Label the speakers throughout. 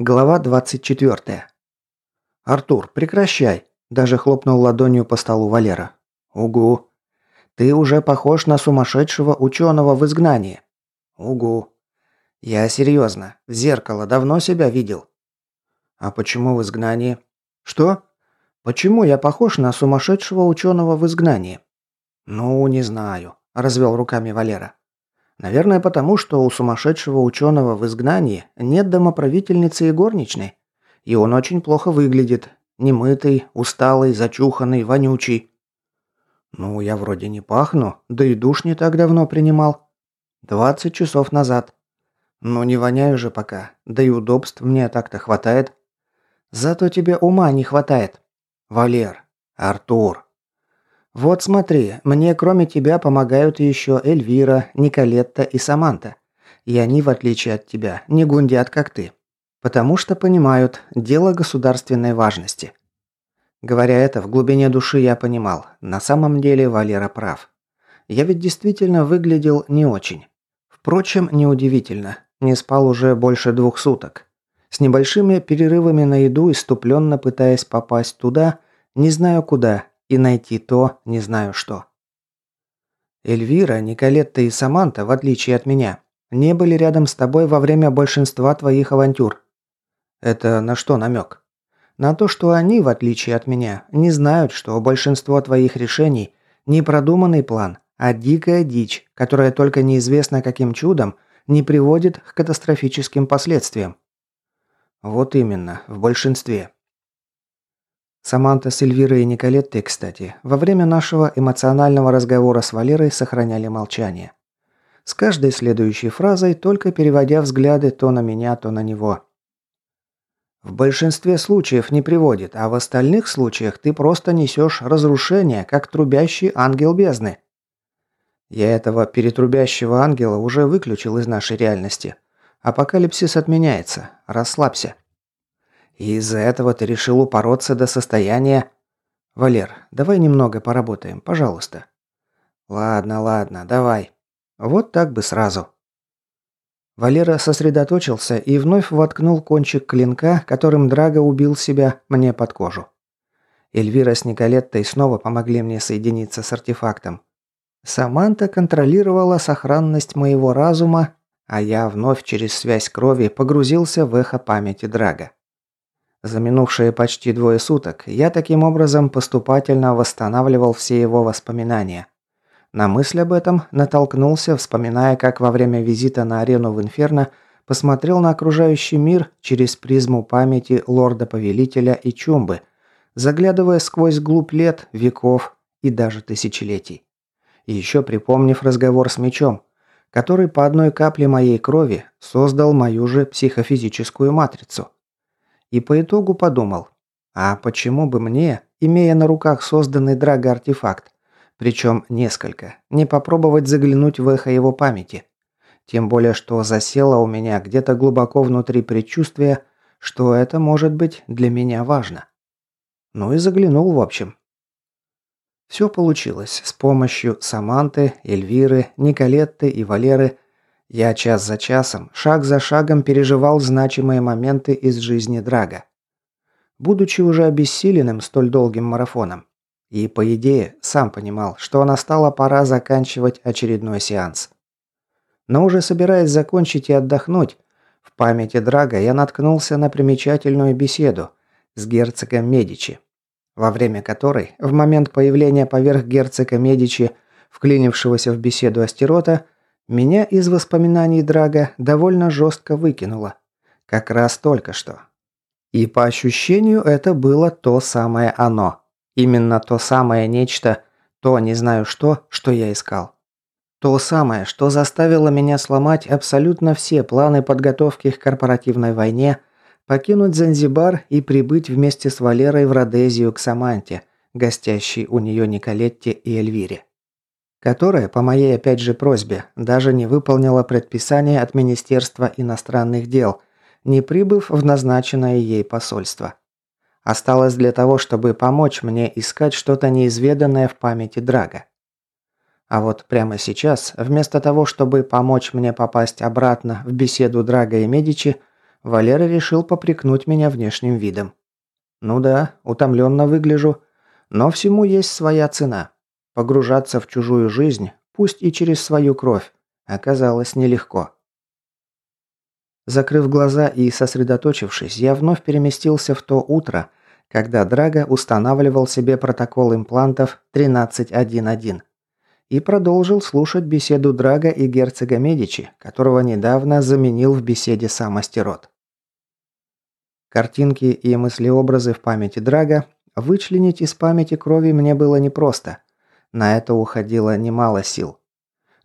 Speaker 1: Глава 24. «Артур, прекращай!» – даже хлопнул ладонью по столу Валера. «Угу!» «Ты уже похож на сумасшедшего ученого в изгнании!» «Угу!» «Я серьезно. В зеркало давно себя видел?» «А почему в изгнании?» «Что?» «Почему я похож на сумасшедшего ученого в изгнании?» «Ну, не знаю», – развел руками Валера. Наверное, потому что у сумасшедшего ученого в изгнании нет домоправительницы и горничной. И он очень плохо выглядит. Немытый, усталый, зачуханный, вонючий. Ну, я вроде не пахну, да и душ не так давно принимал. Двадцать часов назад. Ну, не воняю же пока, да и удобств мне так-то хватает. Зато тебе ума не хватает. Валер, Артур, «Вот смотри, мне кроме тебя помогают еще Эльвира, Николетта и Саманта. И они, в отличие от тебя, не гундят, как ты. Потому что понимают, дело государственной важности». Говоря это, в глубине души я понимал, на самом деле Валера прав. Я ведь действительно выглядел не очень. Впрочем, неудивительно, не спал уже больше двух суток. С небольшими перерывами на еду, иступленно пытаясь попасть туда, не знаю куда, и найти то, не знаю что. Эльвира, Николетта и Саманта, в отличие от меня, не были рядом с тобой во время большинства твоих авантюр. Это на что намек? На то, что они, в отличие от меня, не знают, что большинство твоих решений не продуманный план, а дикая дичь, которая только неизвестно каким чудом не приводит к катастрофическим последствиям. Вот именно, в большинстве. Саманта с Эльвирой и Николеттой, кстати, во время нашего эмоционального разговора с Валерой сохраняли молчание. С каждой следующей фразой только переводя взгляды то на меня, то на него. В большинстве случаев не приводит, а в остальных случаях ты просто несешь разрушение, как трубящий ангел бездны. Я этого перетрубящего ангела уже выключил из нашей реальности. Апокалипсис отменяется. Расслабься. И из-за этого ты решил упороться до состояния... Валер, давай немного поработаем, пожалуйста. Ладно, ладно, давай. Вот так бы сразу. Валера сосредоточился и вновь воткнул кончик клинка, которым Драго убил себя, мне под кожу. Эльвира с Николеттой снова помогли мне соединиться с артефактом. Саманта контролировала сохранность моего разума, а я вновь через связь крови погрузился в эхо памяти Драга. За минувшие почти двое суток я таким образом поступательно восстанавливал все его воспоминания. На мысль об этом натолкнулся, вспоминая, как во время визита на арену в Инферно посмотрел на окружающий мир через призму памяти лорда-повелителя и Чумбы, заглядывая сквозь глубь лет, веков и даже тысячелетий. И еще припомнив разговор с мечом, который по одной капле моей крови создал мою же психофизическую матрицу – и по итогу подумал, а почему бы мне, имея на руках созданный драго-артефакт, причем несколько, не попробовать заглянуть в эхо его памяти? Тем более, что засело у меня где-то глубоко внутри предчувствие, что это может быть для меня важно. Ну и заглянул в общем. Все получилось с помощью Саманты, Эльвиры, Николетты и Валеры – я час за часом, шаг за шагом переживал значимые моменты из жизни Драга. Будучи уже обессиленным столь долгим марафоном. И, по идее, сам понимал, что настала пора заканчивать очередной сеанс. Но уже собираясь закончить и отдохнуть, в памяти Драга я наткнулся на примечательную беседу с герцогом Медичи, во время которой, в момент появления поверх герцога Медичи, вклинившегося в беседу Астерота, меня из воспоминаний Драга довольно жестко выкинуло. Как раз только что. И по ощущению это было то самое оно. Именно то самое нечто, то не знаю что, что я искал. То самое, что заставило меня сломать абсолютно все планы подготовки к корпоративной войне, покинуть Занзибар и прибыть вместе с Валерой в Родезию к Саманте, гостящей у нее Николетте и Эльвире которая, по моей опять же просьбе, даже не выполнила предписание от Министерства иностранных дел, не прибыв в назначенное ей посольство. Осталось для того, чтобы помочь мне искать что-то неизведанное в памяти Драга. А вот прямо сейчас, вместо того, чтобы помочь мне попасть обратно в беседу Драга и Медичи, Валера решил попрекнуть меня внешним видом. Ну да, утомленно выгляжу, но всему есть своя цена. Погружаться в чужую жизнь, пусть и через свою кровь, оказалось нелегко. Закрыв глаза и сосредоточившись, я вновь переместился в то утро, когда Драго устанавливал себе протокол имплантов 13.1.1 и продолжил слушать беседу Драга и герцога Медичи, которого недавно заменил в беседе сам Астерот. Картинки и мыслеобразы в памяти Драга вычленить из памяти крови мне было непросто. На это уходило немало сил.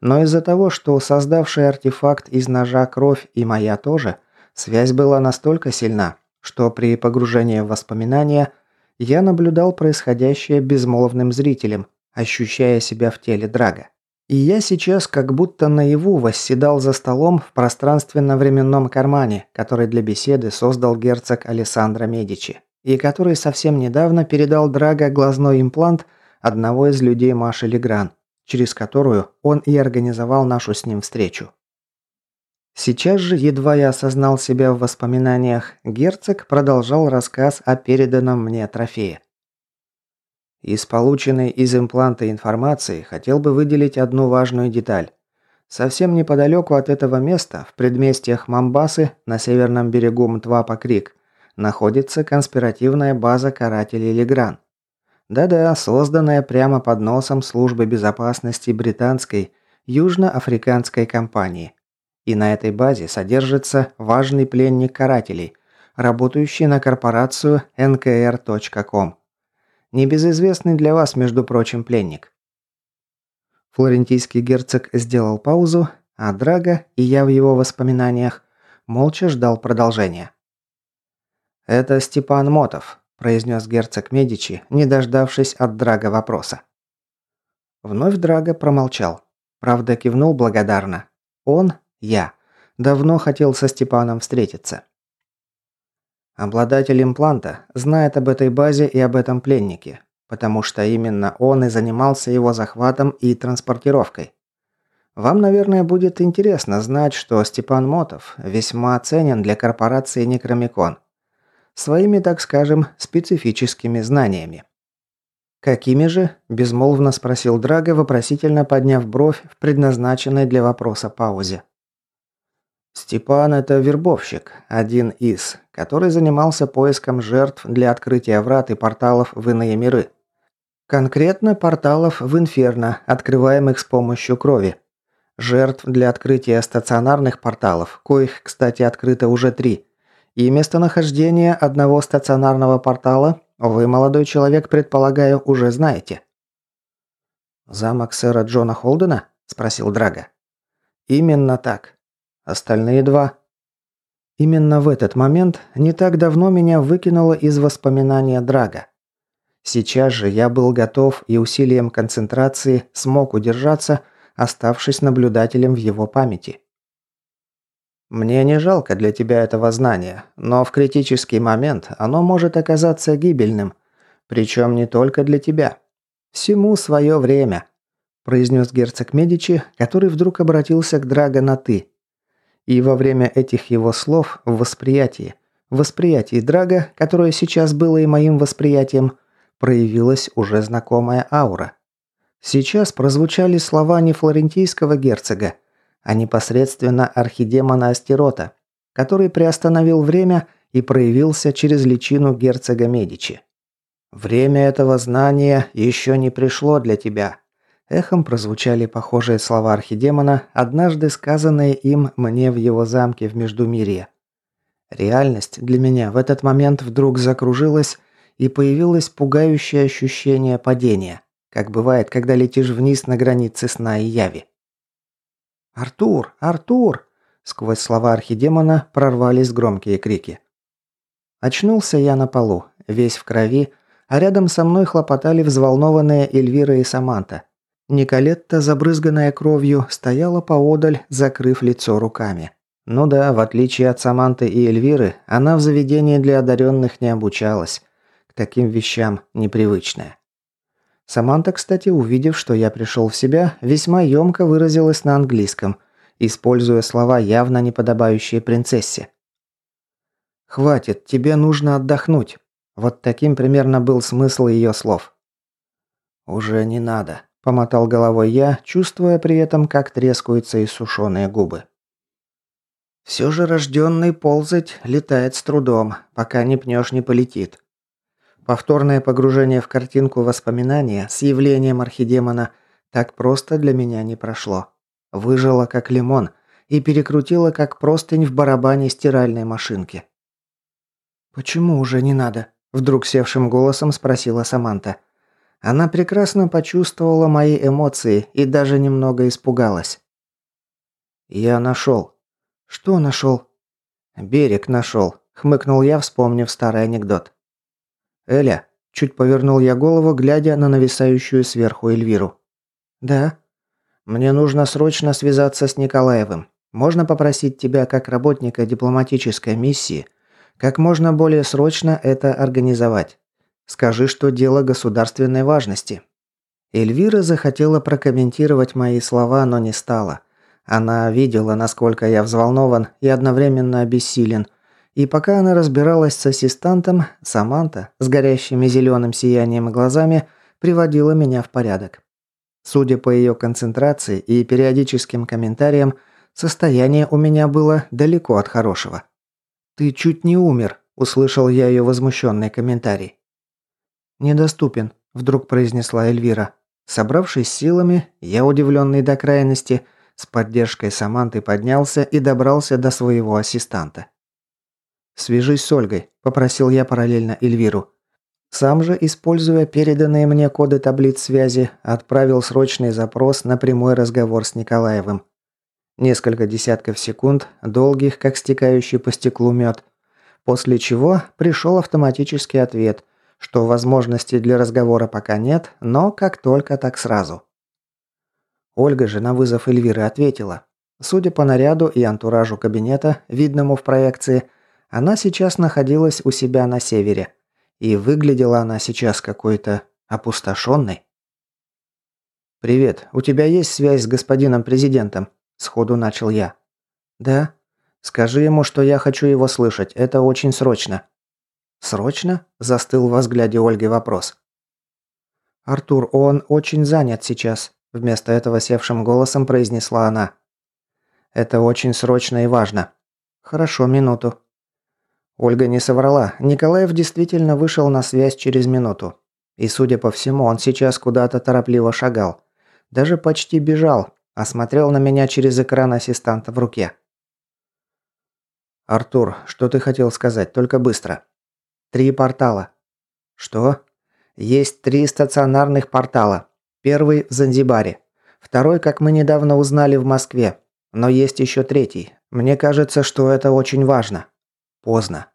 Speaker 1: Но из-за того, что создавший артефакт из ножа кровь и моя тоже, связь была настолько сильна, что при погружении в воспоминания я наблюдал происходящее безмолвным зрителем, ощущая себя в теле Драга. И я сейчас как будто наяву восседал за столом в пространственно-временном кармане, который для беседы создал герцог Алессандро Медичи, и который совсем недавно передал Драго глазной имплант одного из людей Маши Легран, через которую он и организовал нашу с ним встречу. Сейчас же, едва я осознал себя в воспоминаниях, герцог продолжал рассказ о переданном мне трофее. Из полученной из импланта информации хотел бы выделить одну важную деталь. Совсем неподалеку от этого места, в предместьях Мамбасы, на северном берегу Мтвапа-Крик, находится конспиративная база карателей Легран. Да-да, созданная прямо под носом службы безопасности британской южноафриканской компании. И на этой базе содержится важный пленник карателей, работающий на корпорацию nkr.com. Небезызвестный для вас, между прочим, пленник. Флорентийский герцог сделал паузу, а Драго, и я в его воспоминаниях, молча ждал продолжения. «Это Степан Мотов», – произнес герцог Медичи, не дождавшись от Драга вопроса. Вновь Драго промолчал. Правда, кивнул благодарно. Он, я, давно хотел со Степаном встретиться. Обладатель импланта знает об этой базе и об этом пленнике, потому что именно он и занимался его захватом и транспортировкой. Вам, наверное, будет интересно знать, что Степан Мотов весьма ценен для корпорации Некромикон. Своими, так скажем, специфическими знаниями. «Какими же?» – безмолвно спросил Драго, вопросительно подняв бровь в предназначенной для вопроса паузе. Степан – это вербовщик, один из, который занимался поиском жертв для открытия врат и порталов в иные миры. Конкретно порталов в Инферно, открываемых с помощью крови. Жертв для открытия стационарных порталов, коих, кстати, открыто уже три. И местонахождение одного стационарного портала вы, молодой человек, предполагаю, уже знаете. «Замок сэра Джона Холдена?» – спросил Драга. «Именно так. Остальные два. Именно в этот момент не так давно меня выкинуло из воспоминания Драга. Сейчас же я был готов и усилием концентрации смог удержаться, оставшись наблюдателем в его памяти. Мне не жалко для тебя этого знания, но в критический момент оно может оказаться гибельным, причем не только для тебя. Всему свое время, произнес герцог Медичи, который вдруг обратился к Драго на «ты». И во время этих его слов в восприятии, в восприятии Драга, которое сейчас было и моим восприятием, проявилась уже знакомая аура. Сейчас прозвучали слова не флорентийского герцога, а непосредственно архидемона Астерота, который приостановил время и проявился через личину герцога Медичи. «Время этого знания еще не пришло для тебя. Эхом прозвучали похожие слова архидемона, однажды сказанные им мне в его замке в Междумирье. Реальность для меня в этот момент вдруг закружилась, и появилось пугающее ощущение падения, как бывает, когда летишь вниз на границе сна и яви. «Артур! Артур!» Сквозь слова архидемона прорвались громкие крики. Очнулся я на полу, весь в крови, а рядом со мной хлопотали взволнованные Эльвира и Саманта – Николетта, забрызганная кровью, стояла поодаль, закрыв лицо руками. Ну да, в отличие от Саманты и Эльвиры, она в заведении для одаренных не обучалась. К таким вещам непривычная. Саманта, кстати, увидев, что я пришел в себя, весьма емко выразилась на английском, используя слова, явно не подобающие принцессе. «Хватит, тебе нужно отдохнуть». Вот таким примерно был смысл ее слов. «Уже не надо», – помотал головой я, чувствуя при этом, как трескаются иссушенные губы. Все же рожденный ползать летает с трудом, пока не пнешь, не полетит. Повторное погружение в картинку воспоминания с явлением архидемона так просто для меня не прошло. Выжила как лимон и перекрутила как простынь в барабане стиральной машинки. «Почему уже не надо?» – вдруг севшим голосом спросила Саманта. Она прекрасно почувствовала мои эмоции и даже немного испугалась. «Я нашел». «Что нашел?» «Берег нашел», – хмыкнул я, вспомнив старый анекдот. «Эля», – чуть повернул я голову, глядя на нависающую сверху Эльвиру. «Да». «Мне нужно срочно связаться с Николаевым. Можно попросить тебя, как работника дипломатической миссии, как можно более срочно это организовать. Скажи, что дело государственной важности». Эльвира захотела прокомментировать мои слова, но не стала. Она видела, насколько я взволнован и одновременно обессилен. И пока она разбиралась с ассистантом, Саманта с горящими зеленым сиянием глазами приводила меня в порядок. Судя по ее концентрации и периодическим комментариям, состояние у меня было далеко от хорошего. «Ты чуть не умер», – услышал я ее возмущенный комментарий. «Недоступен», – вдруг произнесла Эльвира. Собравшись силами, я, удивленный до крайности, с поддержкой Саманты поднялся и добрался до своего ассистанта. «Свяжись с Ольгой», – попросил я параллельно Эльвиру. Сам же, используя переданные мне коды таблиц связи, отправил срочный запрос на прямой разговор с Николаевым. Несколько десятков секунд, долгих, как стекающий по стеклу мед, после чего пришел автоматический ответ, что возможности для разговора пока нет, но как только, так сразу. Ольга же на вызов Эльвиры ответила. Судя по наряду и антуражу кабинета, видному в проекции, она сейчас находилась у себя на севере – и выглядела она сейчас какой-то опустошенной. «Привет, у тебя есть связь с господином президентом?» – сходу начал я. «Да». «Скажи ему, что я хочу его слышать, это очень срочно». «Срочно?» – застыл во взгляде Ольги вопрос. «Артур, он очень занят сейчас», – вместо этого севшим голосом произнесла она. «Это очень срочно и важно». «Хорошо, минуту». Ольга не соврала. Николаев действительно вышел на связь через минуту. И, судя по всему, он сейчас куда-то торопливо шагал. Даже почти бежал, а смотрел на меня через экран ассистанта в руке. «Артур, что ты хотел сказать? Только быстро». «Три портала». «Что?» «Есть три стационарных портала. Первый в Занзибаре. Второй, как мы недавно узнали, в Москве. Но есть еще третий. Мне кажется, что это очень важно». Поздно.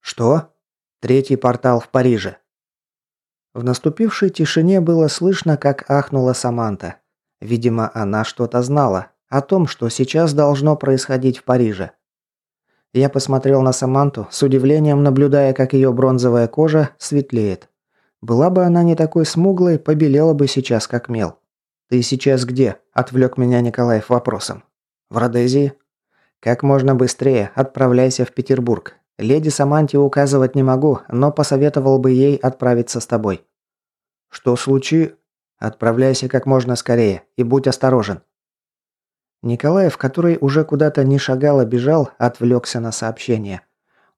Speaker 1: Что? Третий портал в Париже. В наступившей тишине было слышно, как ахнула Саманта. Видимо, она что-то знала о том, что сейчас должно происходить в Париже. Я посмотрел на Саманту, с удивлением наблюдая, как ее бронзовая кожа светлеет. Была бы она не такой смуглой, побелела бы сейчас как мел. «Ты сейчас где?» – отвлек меня Николаев вопросом. «В Родезии?» Как можно быстрее отправляйся в Петербург. Леди Саманте указывать не могу, но посоветовал бы ей отправиться с тобой. Что случи? Отправляйся как можно скорее и будь осторожен. Николаев, который уже куда-то не шагал, а бежал, отвлекся на сообщение.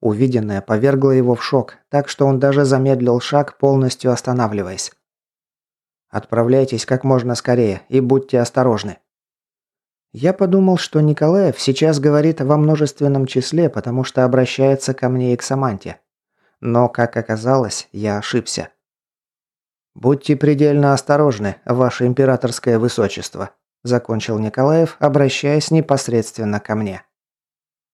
Speaker 1: Увиденное повергло его в шок, так что он даже замедлил шаг, полностью останавливаясь. Отправляйтесь как можно скорее и будьте осторожны. Я подумал, что Николаев сейчас говорит во множественном числе, потому что обращается ко мне и к Саманте. Но, как оказалось, я ошибся. «Будьте предельно осторожны, ваше императорское высочество», – закончил Николаев, обращаясь непосредственно ко мне.